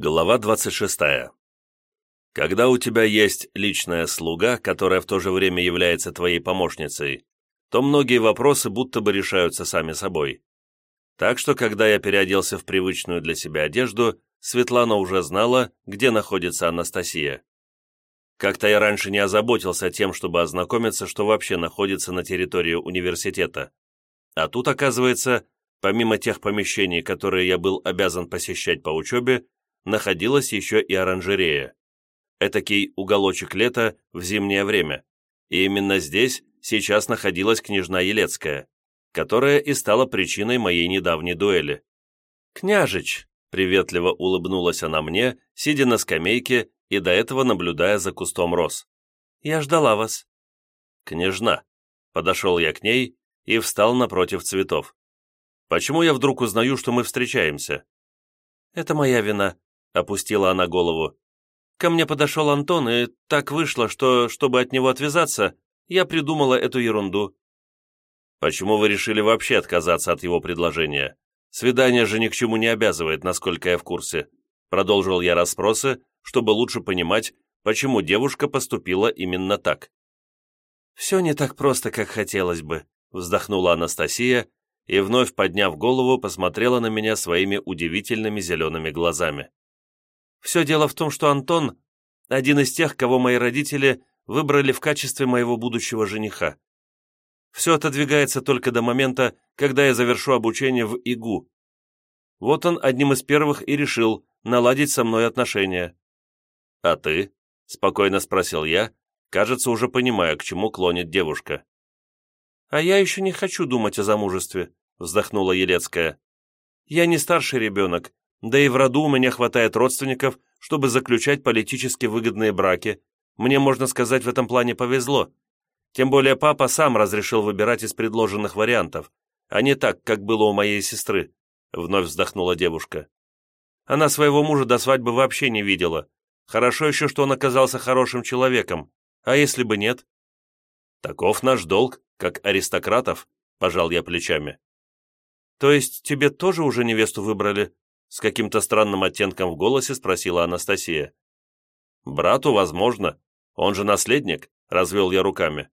Глава 26. Когда у тебя есть личная слуга, которая в то же время является твоей помощницей, то многие вопросы будто бы решаются сами собой. Так что, когда я переоделся в привычную для себя одежду, Светлана уже знала, где находится Анастасия. Как-то я раньше не озаботился тем, чтобы ознакомиться, что вообще находится на территории университета. А тут, оказывается, помимо тех помещений, которые я был обязан посещать по учебе, находилась еще и оранжерея. Этакий уголочек лета в зимнее время. И именно здесь сейчас находилась княжна Елецкая, которая и стала причиной моей недавней дуэли. «Княжич!» — приветливо улыбнулась она мне, сидя на скамейке и до этого наблюдая за кустом роз. «Я ждала вас». «Княжна!» — подошел я к ней и встал напротив цветов. «Почему я вдруг узнаю, что мы встречаемся?» «Это моя вина», — опустила она голову. «Ко мне подошел Антон, и так вышло, что, чтобы от него отвязаться, я придумала эту ерунду». «Почему вы решили вообще отказаться от его предложения? Свидание же ни к чему не обязывает, насколько я в курсе». Продолжил я расспросы, чтобы лучше понимать, почему девушка поступила именно так. «Все не так просто, как хотелось бы», — вздохнула Анастасия и, вновь подняв голову, посмотрела на меня своими удивительными зелеными глазами. Все дело в том, что Антон – один из тех, кого мои родители выбрали в качестве моего будущего жениха. Все отодвигается только до момента, когда я завершу обучение в ИГУ. Вот он одним из первых и решил наладить со мной отношения. «А ты?» – спокойно спросил я, кажется, уже понимая, к чему клонит девушка. «А я еще не хочу думать о замужестве», – вздохнула Елецкая. «Я не старший ребенок, да и в роду у меня хватает родственников, чтобы заключать политически выгодные браки. Мне, можно сказать, в этом плане повезло. Тем более папа сам разрешил выбирать из предложенных вариантов, а не так, как было у моей сестры», — вновь вздохнула девушка. Она своего мужа до свадьбы вообще не видела. Хорошо еще, что он оказался хорошим человеком. А если бы нет? Таков наш долг, как аристократов, пожал я плечами. То есть тебе тоже уже невесту выбрали? С каким-то странным оттенком в голосе спросила Анастасия. «Брату, возможно. Он же наследник», — развел я руками.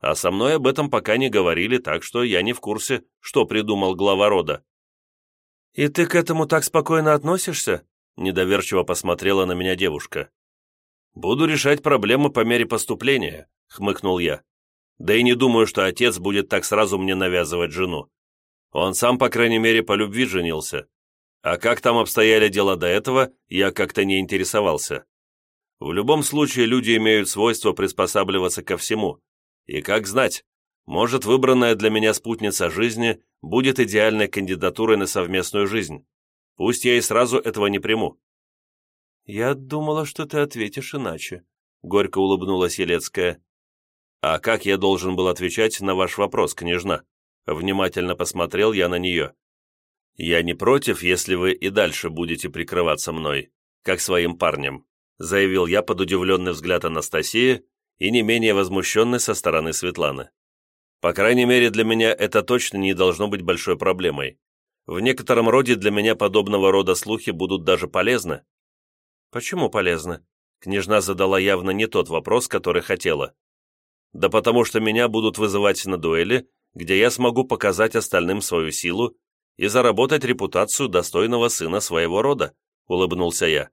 «А со мной об этом пока не говорили, так что я не в курсе, что придумал глава рода». «И ты к этому так спокойно относишься?» — недоверчиво посмотрела на меня девушка. «Буду решать проблемы по мере поступления», — хмыкнул я. «Да и не думаю, что отец будет так сразу мне навязывать жену. Он сам, по крайней мере, по любви женился. А как там обстояли дела до этого, я как-то не интересовался. В любом случае люди имеют свойство приспосабливаться ко всему. И как знать, может выбранная для меня спутница жизни будет идеальной кандидатурой на совместную жизнь. Пусть я и сразу этого не приму. «Я думала, что ты ответишь иначе», — горько улыбнулась Елецкая. «А как я должен был отвечать на ваш вопрос, княжна?» Внимательно посмотрел я на нее. «Я не против, если вы и дальше будете прикрываться мной, как своим парнем», заявил я под удивленный взгляд Анастасии и не менее возмущенный со стороны Светланы. «По крайней мере, для меня это точно не должно быть большой проблемой. В некотором роде для меня подобного рода слухи будут даже полезны». «Почему полезны?» Княжна задала явно не тот вопрос, который хотела. «Да потому что меня будут вызывать на дуэли, где я смогу показать остальным свою силу и заработать репутацию достойного сына своего рода», — улыбнулся я.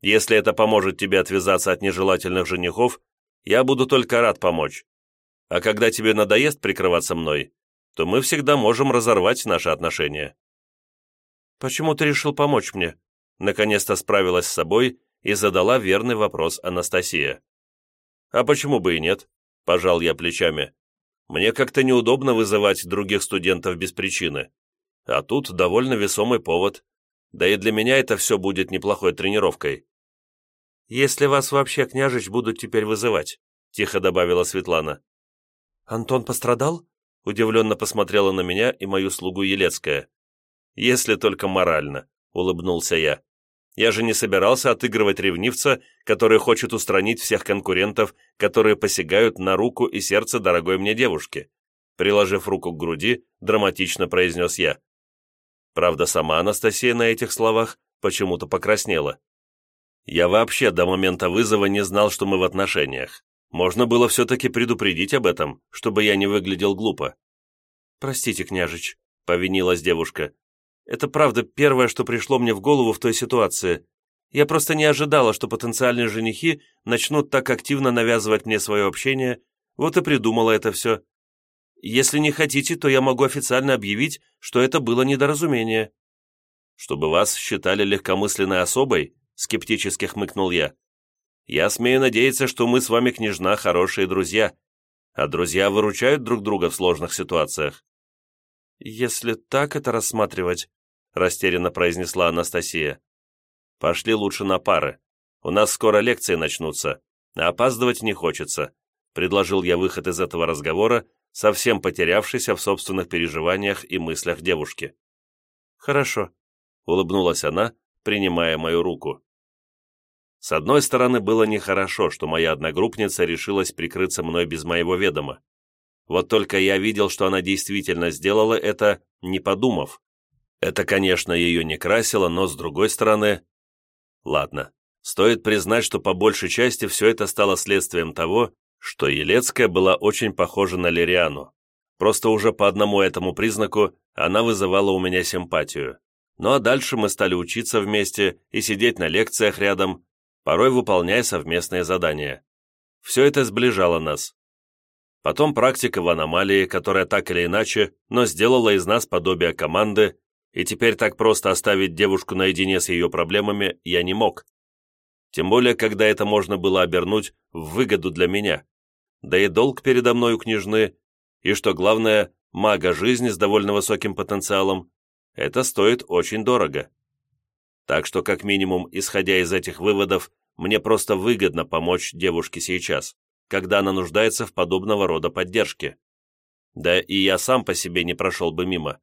«Если это поможет тебе отвязаться от нежелательных женихов, я буду только рад помочь. А когда тебе надоест прикрываться мной, то мы всегда можем разорвать наши отношения». «Почему ты решил помочь мне?» Наконец-то справилась с собой и задала верный вопрос Анастасия. «А почему бы и нет?» – пожал я плечами. «Мне как-то неудобно вызывать других студентов без причины. А тут довольно весомый повод. Да и для меня это все будет неплохой тренировкой. «Если вас вообще, княжич, будут теперь вызывать», — тихо добавила Светлана. «Антон пострадал?» — удивленно посмотрела на меня и мою слугу Елецкая. «Если только морально», — улыбнулся я. «Я же не собирался отыгрывать ревнивца, который хочет устранить всех конкурентов, которые посягают на руку и сердце дорогой мне девушки», приложив руку к груди, драматично произнес я. Правда, сама Анастасия на этих словах почему-то покраснела. Я вообще до момента вызова не знал, что мы в отношениях. Можно было все-таки предупредить об этом, чтобы я не выглядел глупо. «Простите, княжич», — повинилась девушка. «Это правда первое, что пришло мне в голову в той ситуации. Я просто не ожидала, что потенциальные женихи начнут так активно навязывать мне свое общение, вот и придумала это все. Если не хотите, то я могу официально объявить, что это было недоразумение». «Чтобы вас считали легкомысленной особой?» — скептически хмыкнул я. «Я смею надеяться, что мы с вами, княжна, хорошие друзья, а друзья выручают друг друга в сложных ситуациях». «Если так это рассматривать», — растерянно произнесла Анастасия. «Пошли лучше на пары. У нас скоро лекции начнутся, а опаздывать не хочется», — предложил я выход из этого разговора, совсем потерявшийся в собственных переживаниях и мыслях девушки. «Хорошо», — улыбнулась она, принимая мою руку. С одной стороны, было нехорошо, что моя одногруппница решилась прикрыться мной без моего ведома. Вот только я видел, что она действительно сделала это, не подумав. Это, конечно, ее не красило, но с другой стороны... Ладно, стоит признать, что по большей части все это стало следствием того, что Елецкая была очень похожа на Лириану. Просто уже по одному этому признаку она вызывала у меня симпатию. Ну а дальше мы стали учиться вместе и сидеть на лекциях рядом, порой выполняя совместные задания. Все это сближало нас. Потом практика в аномалии, которая так или иначе, но сделала из нас подобие команды, и теперь так просто оставить девушку наедине с ее проблемами я не мог. Тем более, когда это можно было обернуть в выгоду для меня да и долг передо мной у княжны, и, что главное, мага жизни с довольно высоким потенциалом, это стоит очень дорого. Так что, как минимум, исходя из этих выводов, мне просто выгодно помочь девушке сейчас, когда она нуждается в подобного рода поддержке. Да и я сам по себе не прошел бы мимо.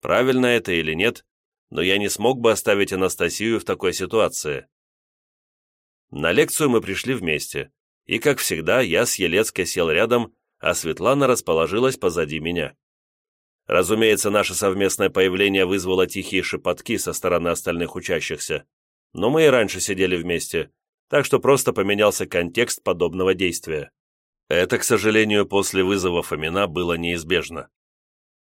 Правильно это или нет, но я не смог бы оставить Анастасию в такой ситуации. На лекцию мы пришли вместе, и, как всегда, я с Елецкой сел рядом, а Светлана расположилась позади меня. Разумеется, наше совместное появление вызвало тихие шепотки со стороны остальных учащихся, но мы и раньше сидели вместе, так что просто поменялся контекст подобного действия. Это, к сожалению, после вызова Фомина было неизбежно.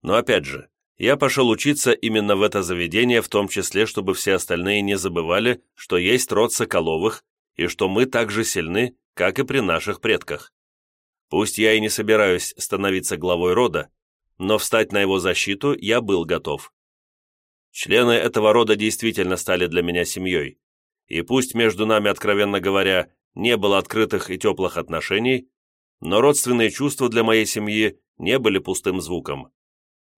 Но опять же, я пошел учиться именно в это заведение, в том числе, чтобы все остальные не забывали, что есть род Соколовых, и что мы так же сильны, как и при наших предках. Пусть я и не собираюсь становиться главой рода, но встать на его защиту я был готов. Члены этого рода действительно стали для меня семьей, и пусть между нами, откровенно говоря, не было открытых и теплых отношений, но родственные чувства для моей семьи не были пустым звуком.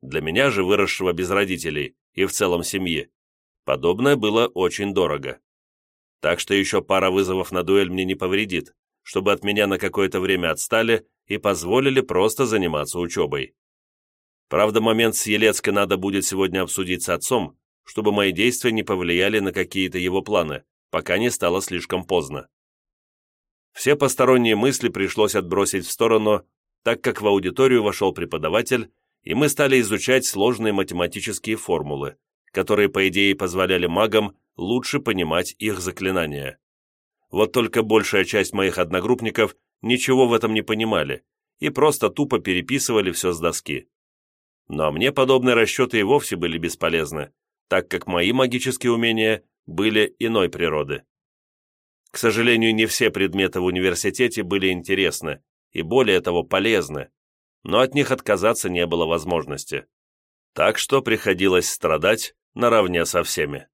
Для меня же, выросшего без родителей и в целом семьи, подобное было очень дорого. Так что еще пара вызовов на дуэль мне не повредит чтобы от меня на какое-то время отстали и позволили просто заниматься учебой. Правда, момент с Елецкой надо будет сегодня обсудить с отцом, чтобы мои действия не повлияли на какие-то его планы, пока не стало слишком поздно. Все посторонние мысли пришлось отбросить в сторону, так как в аудиторию вошел преподаватель, и мы стали изучать сложные математические формулы, которые, по идее, позволяли магам лучше понимать их заклинания. Вот только большая часть моих одногруппников ничего в этом не понимали и просто тупо переписывали все с доски. Но мне подобные расчеты и вовсе были бесполезны, так как мои магические умения были иной природы. К сожалению, не все предметы в университете были интересны и более того полезны, но от них отказаться не было возможности. Так что приходилось страдать наравне со всеми.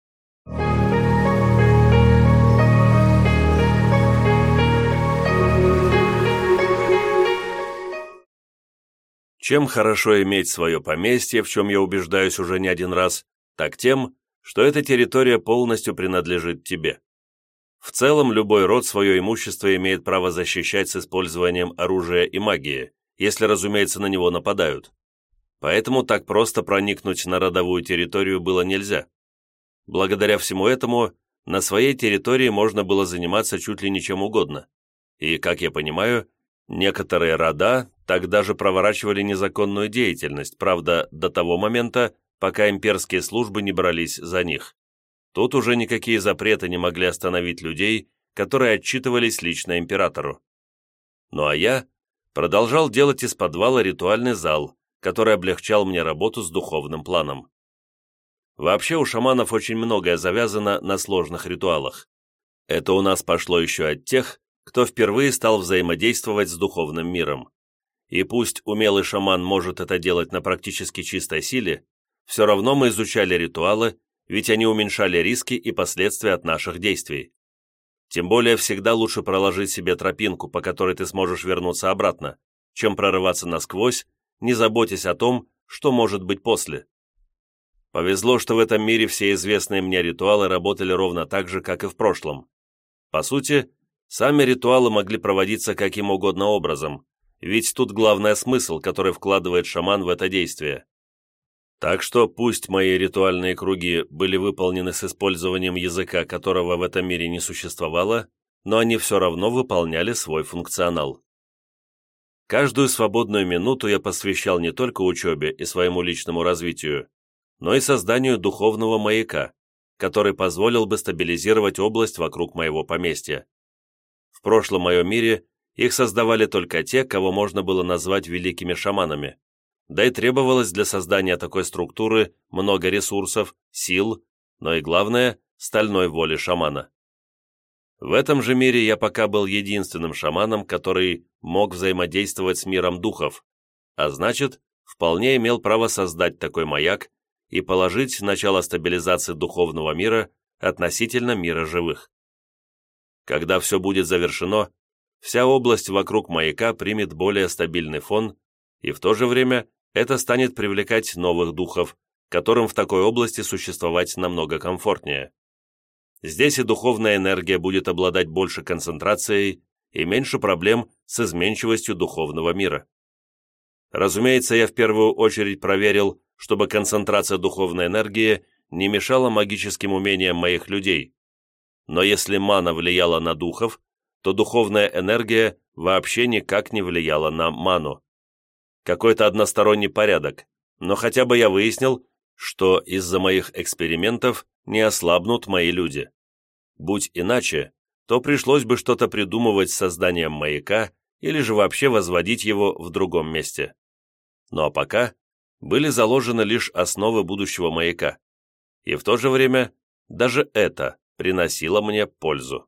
Чем хорошо иметь свое поместье, в чем я убеждаюсь уже не один раз, так тем, что эта территория полностью принадлежит тебе. В целом, любой род свое имущество имеет право защищать с использованием оружия и магии, если, разумеется, на него нападают. Поэтому так просто проникнуть на родовую территорию было нельзя. Благодаря всему этому, на своей территории можно было заниматься чуть ли не чем угодно. И, как я понимаю, некоторые рода Тогда же проворачивали незаконную деятельность, правда, до того момента, пока имперские службы не брались за них. Тут уже никакие запреты не могли остановить людей, которые отчитывались лично императору. Ну а я продолжал делать из подвала ритуальный зал, который облегчал мне работу с духовным планом. Вообще у шаманов очень многое завязано на сложных ритуалах. Это у нас пошло еще от тех, кто впервые стал взаимодействовать с духовным миром. И пусть умелый шаман может это делать на практически чистой силе, все равно мы изучали ритуалы, ведь они уменьшали риски и последствия от наших действий. Тем более всегда лучше проложить себе тропинку, по которой ты сможешь вернуться обратно, чем прорываться насквозь, не заботясь о том, что может быть после. Повезло, что в этом мире все известные мне ритуалы работали ровно так же, как и в прошлом. По сути, сами ритуалы могли проводиться каким угодно образом, ведь тут главный смысл, который вкладывает шаман в это действие. Так что пусть мои ритуальные круги были выполнены с использованием языка, которого в этом мире не существовало, но они все равно выполняли свой функционал. Каждую свободную минуту я посвящал не только учебе и своему личному развитию, но и созданию духовного маяка, который позволил бы стабилизировать область вокруг моего поместья. В прошлом моем мире их создавали только те, кого можно было назвать великими шаманами, да и требовалось для создания такой структуры много ресурсов, сил, но и главное – стальной воли шамана. В этом же мире я пока был единственным шаманом, который мог взаимодействовать с миром духов, а значит, вполне имел право создать такой маяк и положить начало стабилизации духовного мира относительно мира живых. Когда все будет завершено, вся область вокруг маяка примет более стабильный фон, и в то же время это станет привлекать новых духов, которым в такой области существовать намного комфортнее. Здесь и духовная энергия будет обладать больше концентрацией и меньше проблем с изменчивостью духовного мира. Разумеется, я в первую очередь проверил, чтобы концентрация духовной энергии не мешала магическим умениям моих людей. Но если мана влияла на духов, то духовная энергия вообще никак не влияла на ману. Какой-то односторонний порядок, но хотя бы я выяснил, что из-за моих экспериментов не ослабнут мои люди. Будь иначе, то пришлось бы что-то придумывать с созданием маяка или же вообще возводить его в другом месте. Ну а пока были заложены лишь основы будущего маяка. И в то же время даже это приносило мне пользу.